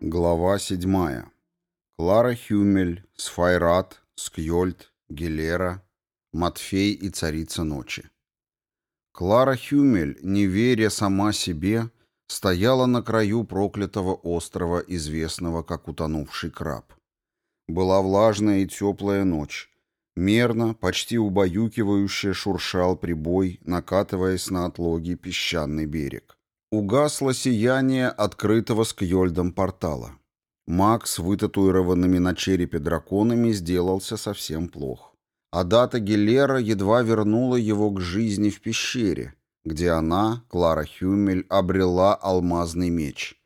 Глава 7. Клара Хюмель, Сфайрат, Скьольд, Гелера, Матфей и Царица Ночи. Клара Хюмель, не веря сама себе, стояла на краю проклятого острова, известного как утонувший краб. Была влажная и теплая ночь, Мерно, почти убаюкивающе шуршал прибой, накатываясь на отлоги песчаный берег. Угасло сияние открытого с Кьёльдом портала. Макс, вытатуированными на черепе драконами, сделался совсем плох. А дата Гиллера едва вернула его к жизни в пещере, где она, Клара Хюмель, обрела алмазный меч.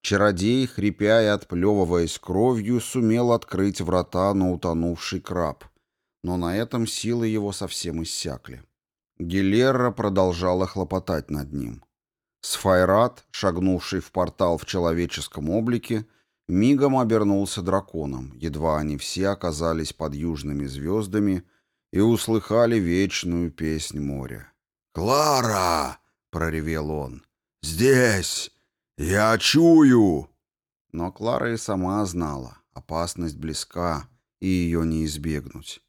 Чародей, хрипя и отплевываясь кровью, сумел открыть врата на утонувший краб — но на этом силы его совсем иссякли. Гилерра продолжала хлопотать над ним. Сфайрат, шагнувший в портал в человеческом облике, мигом обернулся драконом, едва они все оказались под южными звездами и услыхали вечную песнь моря. «Клара!» — проревел он. «Здесь! Я чую!» Но Клара и сама знала, опасность близка, и ее не избегнуть.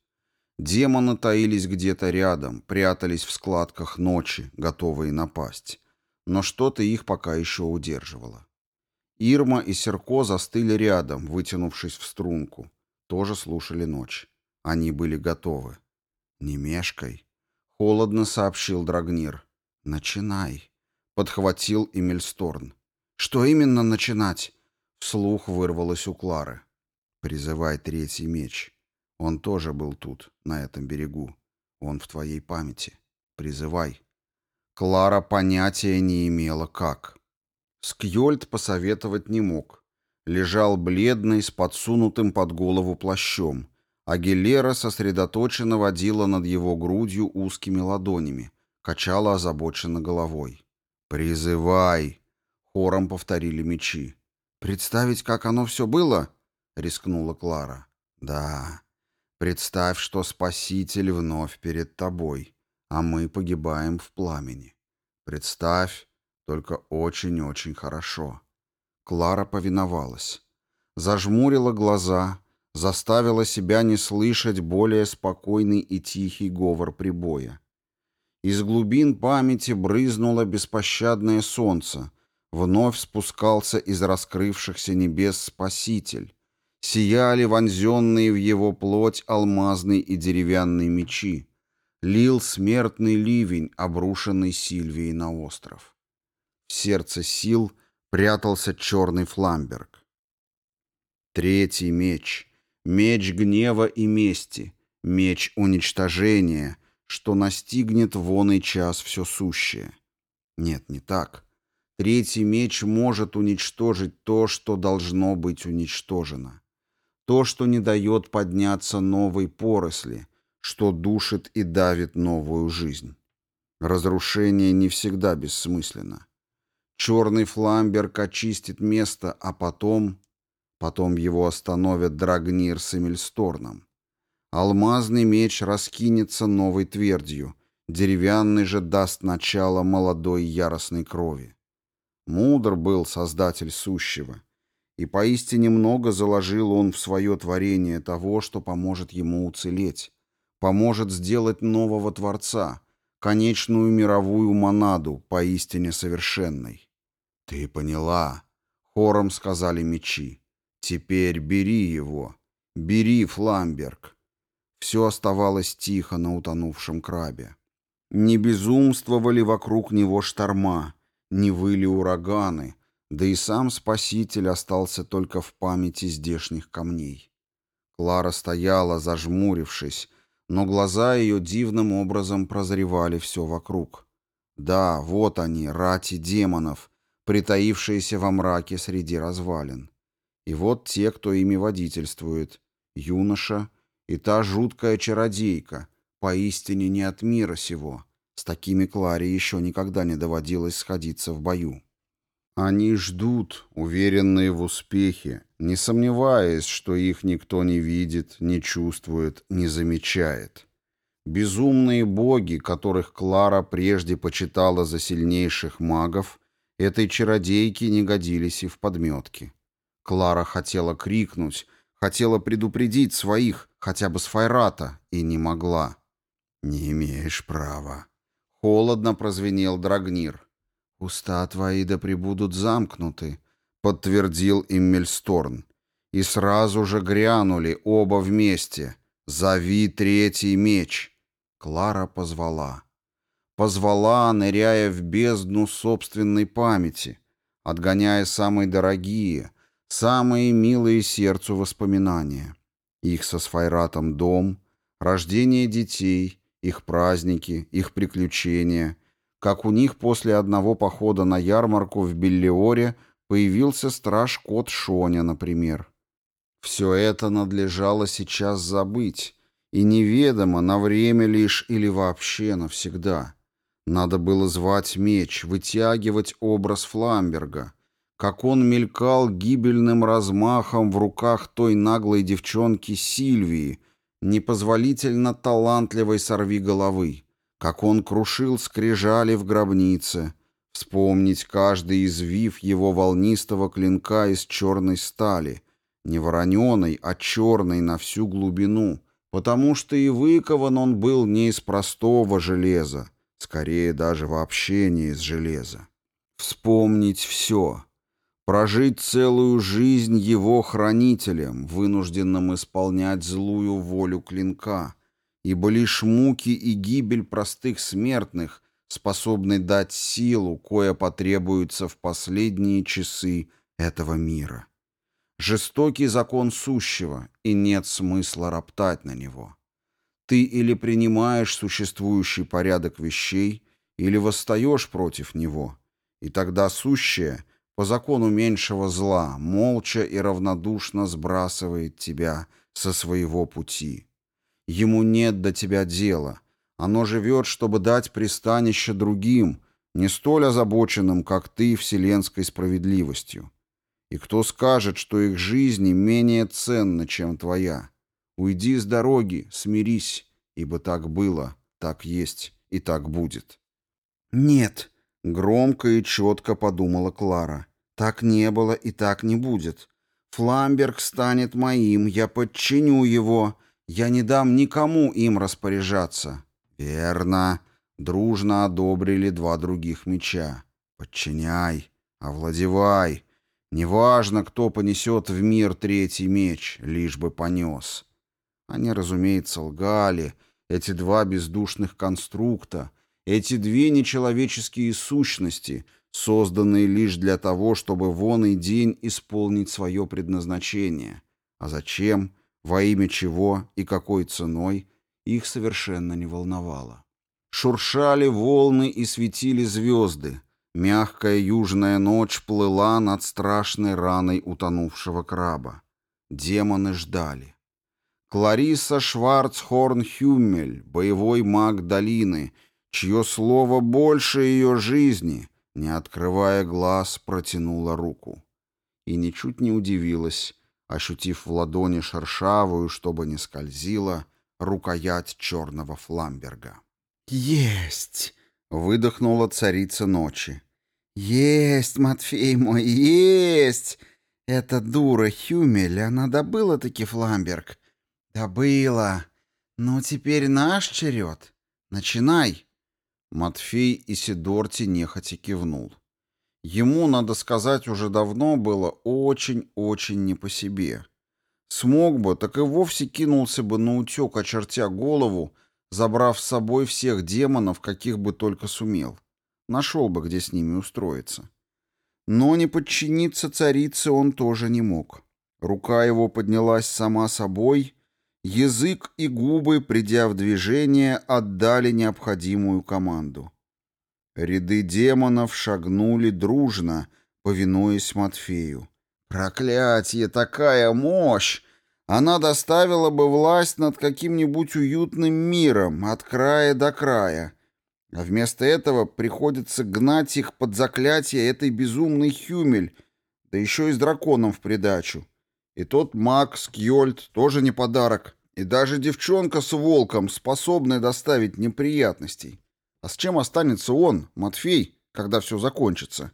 Демоны таились где-то рядом, прятались в складках ночи, готовые напасть. Но что-то их пока еще удерживало. Ирма и Серко застыли рядом, вытянувшись в струнку. Тоже слушали ночь. Они были готовы. «Не мешкай», — холодно сообщил Драгнир. «Начинай», — подхватил Эмильсторн. «Что именно начинать?» — вслух вырвалось у Клары. «Призывай третий меч». Он тоже был тут, на этом берегу. Он в твоей памяти. Призывай. Клара понятия не имела, как. Скьольд посоветовать не мог. Лежал бледный, с подсунутым под голову плащом, а Гелера сосредоточенно водила над его грудью узкими ладонями, качала озабоченно головой. «Призывай!» — хором повторили мечи. «Представить, как оно все было?» — рискнула Клара. «Да», Представь, что Спаситель вновь перед тобой, а мы погибаем в пламени. Представь, только очень-очень хорошо. Клара повиновалась. Зажмурила глаза, заставила себя не слышать более спокойный и тихий говор прибоя. Из глубин памяти брызнуло беспощадное солнце, вновь спускался из раскрывшихся небес Спаситель, сияли вонзенные в его плоть алмазные и деревянные мечи, лил смертный ливень, обрушенный Сильвией на остров. В сердце сил прятался черный фламберг. Третий меч, меч гнева и мести, меч уничтожения, что настигнет воный час все сущее. Нет, не так. Третий меч может уничтожить то, что должно быть уничтожено то, что не дает подняться новой поросли, что душит и давит новую жизнь. Разрушение не всегда бессмысленно. Черный фламберг очистит место, а потом... Потом его остановят Драгнир с Эмильсторном. Алмазный меч раскинется новой твердью, деревянный же даст начало молодой яростной крови. Мудр был создатель сущего, и поистине много заложил он в свое творение того, что поможет ему уцелеть, поможет сделать нового Творца, конечную мировую монаду, поистине совершенной. «Ты поняла», — хором сказали мечи. «Теперь бери его, бери, Фламберг». Все оставалось тихо на утонувшем крабе. Не безумствовали вокруг него шторма, не выли ураганы — да и сам Спаситель остался только в памяти здешних камней. Клара стояла, зажмурившись, но глаза ее дивным образом прозревали все вокруг. Да, вот они, рати демонов, притаившиеся во мраке среди развалин. И вот те, кто ими водительствует, юноша и та жуткая чародейка, поистине не от мира сего. С такими Кларе еще никогда не доводилось сходиться в бою. Они ждут, уверенные в успехе, не сомневаясь, что их никто не видит, не чувствует, не замечает. Безумные боги, которых Клара прежде почитала за сильнейших магов, этой чародейке не годились и в подметке. Клара хотела крикнуть, хотела предупредить своих, хотя бы с Файрата, и не могла. «Не имеешь права». Холодно прозвенел Драгнир. «Уста твои да пребудут замкнуты», — подтвердил им Мельсторн. И сразу же грянули оба вместе. «Зови третий меч!» Клара позвала. Позвала, ныряя в бездну собственной памяти, отгоняя самые дорогие, самые милые сердцу воспоминания. Их со Сфайратом дом, рождение детей, их праздники, их приключения — как у них после одного похода на ярмарку в Биллиоре появился страж-кот Шоня, например. Все это надлежало сейчас забыть, и неведомо, на время лишь или вообще навсегда. Надо было звать меч, вытягивать образ Фламберга, как он мелькал гибельным размахом в руках той наглой девчонки Сильвии, непозволительно талантливой сорви головы как он крушил скрижали в гробнице, вспомнить каждый извив его волнистого клинка из черной стали, не вороненой, а черной на всю глубину, потому что и выкован он был не из простого железа, скорее даже вообще не из железа. Вспомнить все. Прожить целую жизнь его хранителем, вынужденным исполнять злую волю клинка — ибо лишь муки и гибель простых смертных способны дать силу, кое потребуется в последние часы этого мира. Жестокий закон сущего, и нет смысла роптать на него. Ты или принимаешь существующий порядок вещей, или восстаешь против него, и тогда сущее, по закону меньшего зла, молча и равнодушно сбрасывает тебя со своего пути. Ему нет до тебя дела. Оно живет, чтобы дать пристанище другим, не столь озабоченным, как ты, вселенской справедливостью. И кто скажет, что их жизни менее ценны, чем твоя? Уйди с дороги, смирись, ибо так было, так есть и так будет. «Нет», — громко и четко подумала Клара, — «так не было и так не будет. Фламберг станет моим, я подчиню его, я не дам никому им распоряжаться. Верно. Дружно одобрили два других меча. Подчиняй, овладевай. Неважно, кто понесет в мир третий меч, лишь бы понес. Они, разумеется, лгали, эти два бездушных конструкта, эти две нечеловеческие сущности, созданные лишь для того, чтобы вон и день исполнить свое предназначение. А зачем? — во имя чего и какой ценой их совершенно не волновало. Шуршали волны и светили звезды. Мягкая южная ночь плыла над страшной раной утонувшего краба. Демоны ждали. Клариса Шварцхорн-Хюммель, боевой маг долины, чье слово больше ее жизни, не открывая глаз, протянула руку. И ничуть не удивилась, ощутив в ладони шершавую, чтобы не скользила, рукоять черного фламберга. «Есть!» — выдохнула царица ночи. «Есть, Матфей мой, есть! Эта дура Хюмель, она добыла-таки фламберг. Добыла. Ну, теперь наш черед. Начинай!» Матфей и Сидорти нехотя кивнул. Ему, надо сказать, уже давно было очень-очень не по себе. Смог бы, так и вовсе кинулся бы на утек, очертя голову, забрав с собой всех демонов, каких бы только сумел. Нашел бы, где с ними устроиться. Но не подчиниться царице он тоже не мог. Рука его поднялась сама собой, язык и губы, придя в движение, отдали необходимую команду. Ряды демонов шагнули дружно, повинуясь Матфею. «Проклятие! Такая мощь! Она доставила бы власть над каким-нибудь уютным миром от края до края. А вместо этого приходится гнать их под заклятие этой безумной Хюмель, да еще и с драконом в придачу. И тот Макс Скьольд тоже не подарок, и даже девчонка с волком способная доставить неприятностей. А с чем останется он, Матфей, когда все закончится?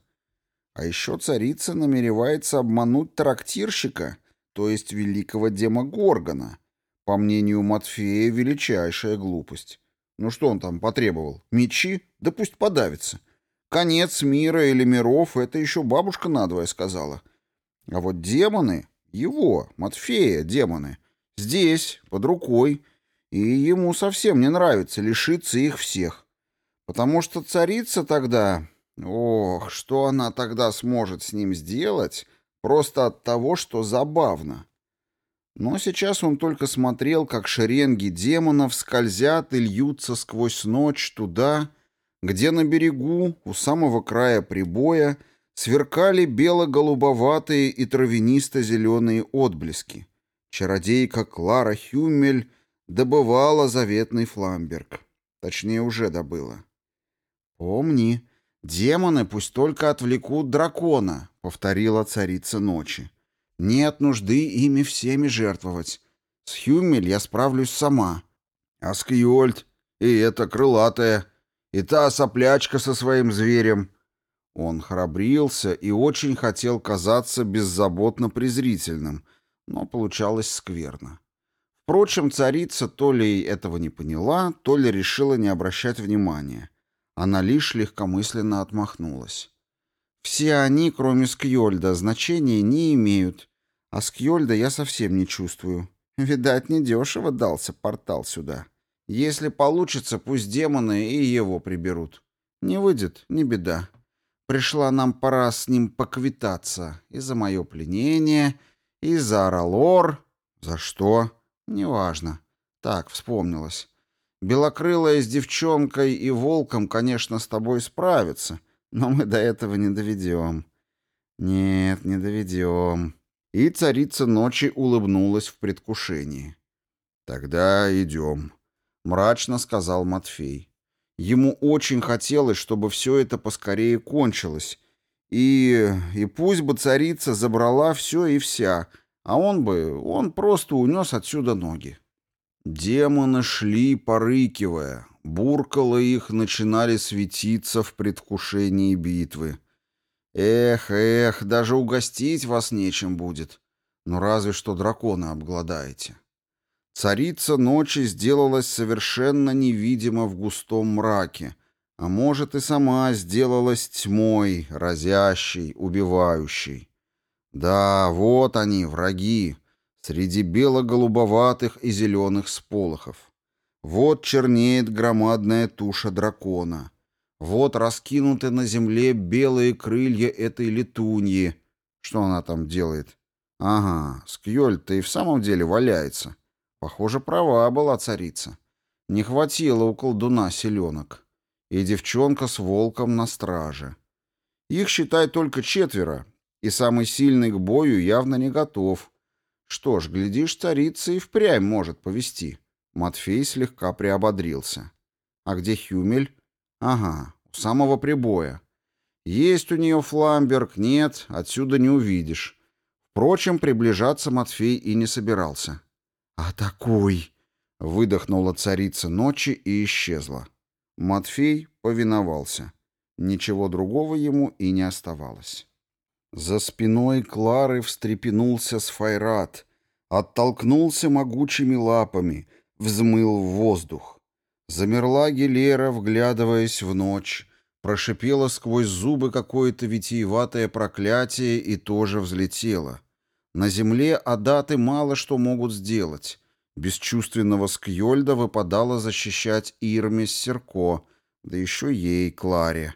А еще царица намеревается обмануть трактирщика, то есть великого демогоргона. По мнению Матфея, величайшая глупость. Ну что он там потребовал? Мечи? Да пусть подавится. Конец мира или миров — это еще бабушка надвое сказала. А вот демоны — его, Матфея, демоны. Здесь, под рукой. И ему совсем не нравится лишиться их всех. Потому что царица тогда... Ох, что она тогда сможет с ним сделать, просто от того, что забавно. Но сейчас он только смотрел, как шеренги демонов скользят и льются сквозь ночь туда, где на берегу, у самого края прибоя, сверкали бело-голубоватые и травянисто-зеленые отблески. Чародейка Клара Хюмель добывала заветный фламберг. Точнее, уже добыла. «Помни, демоны пусть только отвлекут дракона», — повторила царица ночи. «Нет нужды ими всеми жертвовать. С Хюмель я справлюсь сама». «А Скьюольд? И эта крылатая? И та соплячка со своим зверем?» Он храбрился и очень хотел казаться беззаботно презрительным, но получалось скверно. Впрочем, царица то ли этого не поняла, то ли решила не обращать внимания. Она лишь легкомысленно отмахнулась. Все они, кроме Скьольда, значения не имеют, а Скьольда я совсем не чувствую. Видать, недешево дался портал сюда. Если получится, пусть демоны и его приберут. Не выйдет, не беда. Пришла нам пора с ним поквитаться и за мое пленение, и за Аралор. За что? Неважно. Так, вспомнилось. Белокрылая с девчонкой и волком, конечно, с тобой справится, но мы до этого не доведем. Нет, не доведем. И царица ночи улыбнулась в предвкушении. Тогда идем, мрачно сказал Матфей. Ему очень хотелось, чтобы все это поскорее кончилось. И, и пусть бы царица забрала все и вся, а он бы, он просто унес отсюда ноги. Демоны шли, порыкивая, буркало их начинали светиться в предвкушении битвы. «Эх, эх, даже угостить вас нечем будет. Но разве что дракона обгладаете». Царица ночи сделалась совершенно невидима в густом мраке, а может и сама сделалась тьмой, разящей, убивающей. Да, вот они, враги, среди бело-голубоватых и зеленых сполохов. Вот чернеет громадная туша дракона. Вот раскинуты на земле белые крылья этой летуньи. Что она там делает? Ага, Скьёль-то и в самом деле валяется. Похоже, права была царица. Не хватило у колдуна селенок. И девчонка с волком на страже. Их, считай, только четверо, и самый сильный к бою явно не готов — что ж, глядишь, царица и впрямь может повести. Матфей слегка приободрился. А где Хюмель? Ага, у самого прибоя. Есть у нее фламберг, нет, отсюда не увидишь. Впрочем, приближаться Матфей и не собирался. А такой — выдохнула царица ночи и исчезла. Матфей повиновался. Ничего другого ему и не оставалось. За спиной Клары встрепенулся сфайрат, оттолкнулся могучими лапами, взмыл в воздух. Замерла Гелера, вглядываясь в ночь, прошипела сквозь зубы какое-то витиеватое проклятие и тоже взлетела. На земле адаты мало что могут сделать. Бесчувственного Скьольда выпадало защищать Ирме Серко, да еще ей, Кларе.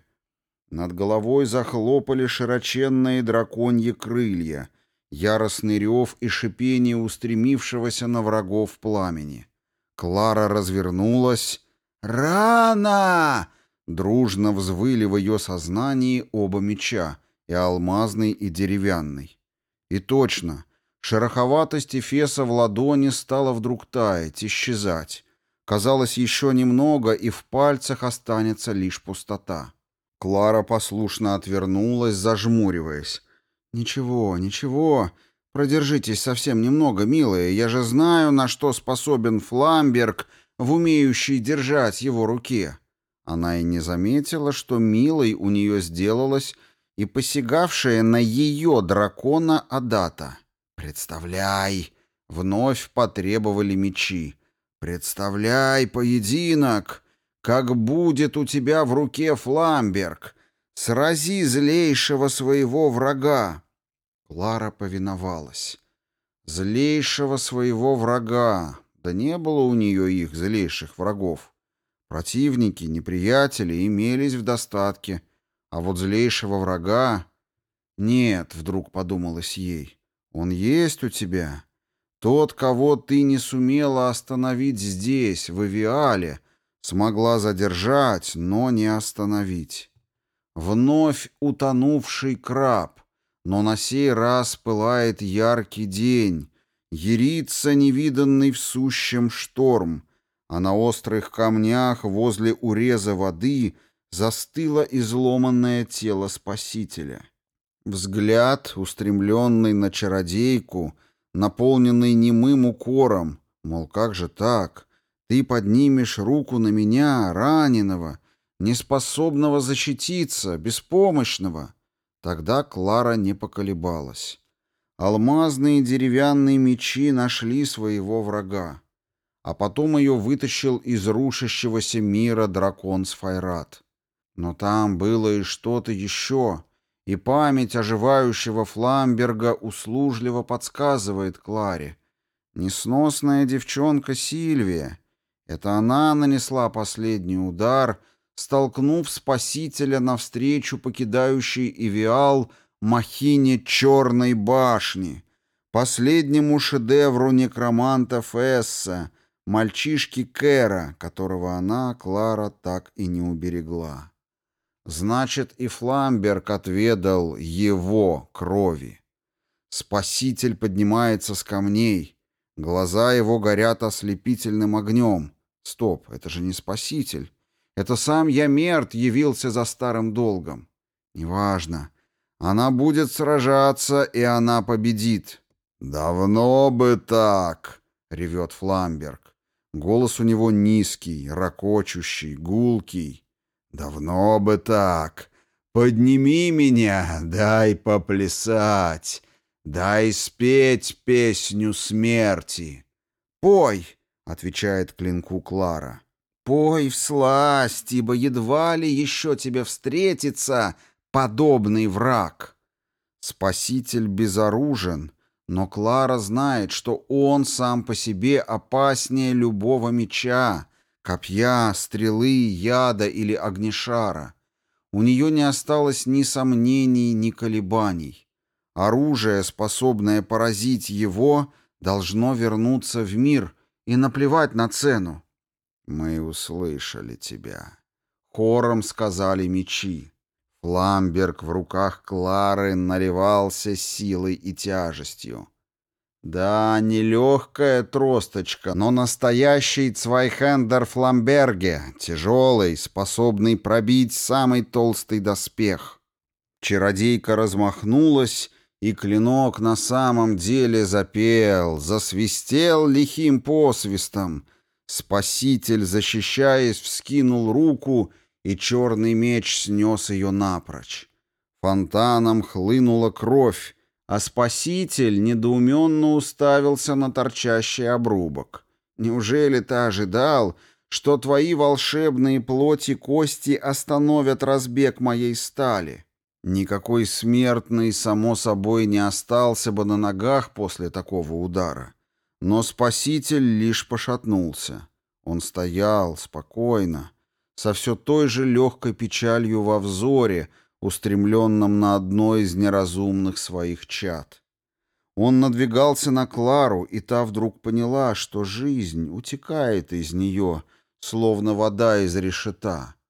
Над головой захлопали широченные драконьи крылья, яростный рев и шипение устремившегося на врагов пламени. Клара развернулась. «Рано!» Дружно взвыли в ее сознании оба меча, и алмазный, и деревянный. И точно, шероховатость Эфеса в ладони стала вдруг таять, исчезать. Казалось, еще немного, и в пальцах останется лишь пустота. Клара послушно отвернулась, зажмуриваясь. «Ничего, ничего. Продержитесь совсем немного, милые. Я же знаю, на что способен Фламберг, в умеющий держать его руке». Она и не заметила, что милой у нее сделалось и посягавшая на ее дракона Адата. «Представляй!» — вновь потребовали мечи. «Представляй поединок!» Как будет у тебя в руке фламберг, срази злейшего своего врага. Клара повиновалась. Злейшего своего врага. Да не было у нее их злейших врагов. Противники, неприятели имелись в достатке, а вот злейшего врага... Нет, вдруг подумалось ей, он есть у тебя. Тот, кого ты не сумела остановить здесь, в Авиале, Смогла задержать, но не остановить. Вновь утонувший краб, но на сей раз пылает яркий день, Ерится невиданный в сущем шторм, а на острых камнях возле уреза воды застыло изломанное тело Спасителя. Взгляд, устремленный на чародейку, наполненный немым укором, мол, как же так, ты поднимешь руку на меня, раненого, неспособного защититься, беспомощного. Тогда Клара не поколебалась. Алмазные деревянные мечи нашли своего врага. А потом ее вытащил из рушащегося мира дракон Сфайрат. Но там было и что-то еще, и память оживающего Фламберга услужливо подсказывает Кларе. Несносная девчонка Сильвия — это она нанесла последний удар, столкнув спасителя навстречу покидающей Ивиал махине Черной башни, последнему шедевру некроманта Фесса, мальчишки Кэра, которого она, Клара, так и не уберегла. Значит, и Фламберг отведал его крови. Спаситель поднимается с камней. Глаза его горят ослепительным огнем. Стоп, это же не спаситель. Это сам я мерт явился за старым долгом. Неважно. Она будет сражаться, и она победит. «Давно бы так!» — ревет Фламберг. Голос у него низкий, ракочущий, гулкий. «Давно бы так! Подними меня, дай поплясать, дай спеть песню смерти!» «Пой!» — отвечает клинку Клара. «Пой в всласть, ибо едва ли еще тебе встретится подобный враг». Спаситель безоружен, но Клара знает, что он сам по себе опаснее любого меча, копья, стрелы, яда или огнешара. У нее не осталось ни сомнений, ни колебаний. Оружие, способное поразить его, должно вернуться в мир, и наплевать на цену. Мы услышали тебя. Хором сказали мечи. Фламберг в руках Клары наливался силой и тяжестью. Да, нелегкая тросточка, но настоящий Цвайхендер Фламберге, тяжелый, способный пробить самый толстый доспех. Чародейка размахнулась и клинок на самом деле запел, засвистел лихим посвистом. Спаситель, защищаясь, вскинул руку, и черный меч снес ее напрочь. Фонтаном хлынула кровь, а спаситель недоуменно уставился на торчащий обрубок. «Неужели ты ожидал, что твои волшебные плоти кости остановят разбег моей стали?» Никакой смертный, само собой, не остался бы на ногах после такого удара. Но спаситель лишь пошатнулся. Он стоял спокойно, со все той же легкой печалью во взоре, устремленном на одно из неразумных своих чад. Он надвигался на Клару, и та вдруг поняла, что жизнь утекает из нее, словно вода из решета —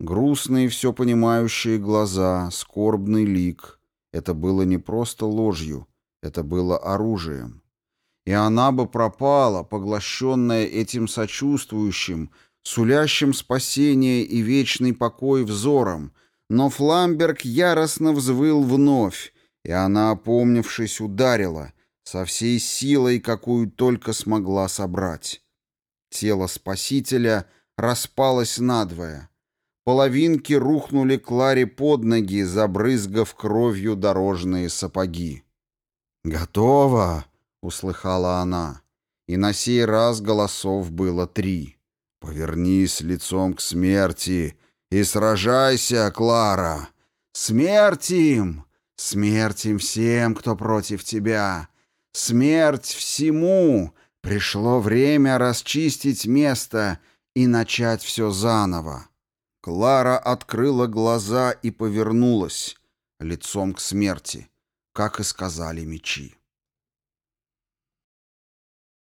Грустные, все понимающие глаза, скорбный лик. Это было не просто ложью, это было оружием. И она бы пропала, поглощенная этим сочувствующим, сулящим спасение и вечный покой взором. Но Фламберг яростно взвыл вновь, и она, опомнившись, ударила со всей силой, какую только смогла собрать. Тело спасителя распалось надвое — Половинки рухнули Кларе под ноги, забрызгав кровью дорожные сапоги. «Готово!» — услыхала она. И на сей раз голосов было три. «Повернись лицом к смерти и сражайся, Клара! Смерть им! Смерть им всем, кто против тебя! Смерть всему! Пришло время расчистить место и начать все заново!» Клара открыла глаза и повернулась лицом к смерти, как и сказали мечи.